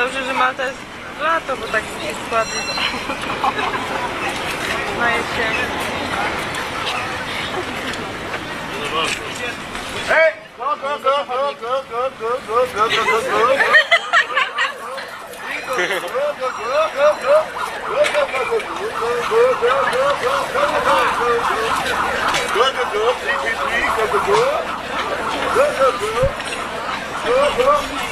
Dobrze, że Malta jest lato, bo tak jest ładnie. Na jesień. Hey, go, go, go, go, go, go, go, go, go, go, go, go. Go, go, go,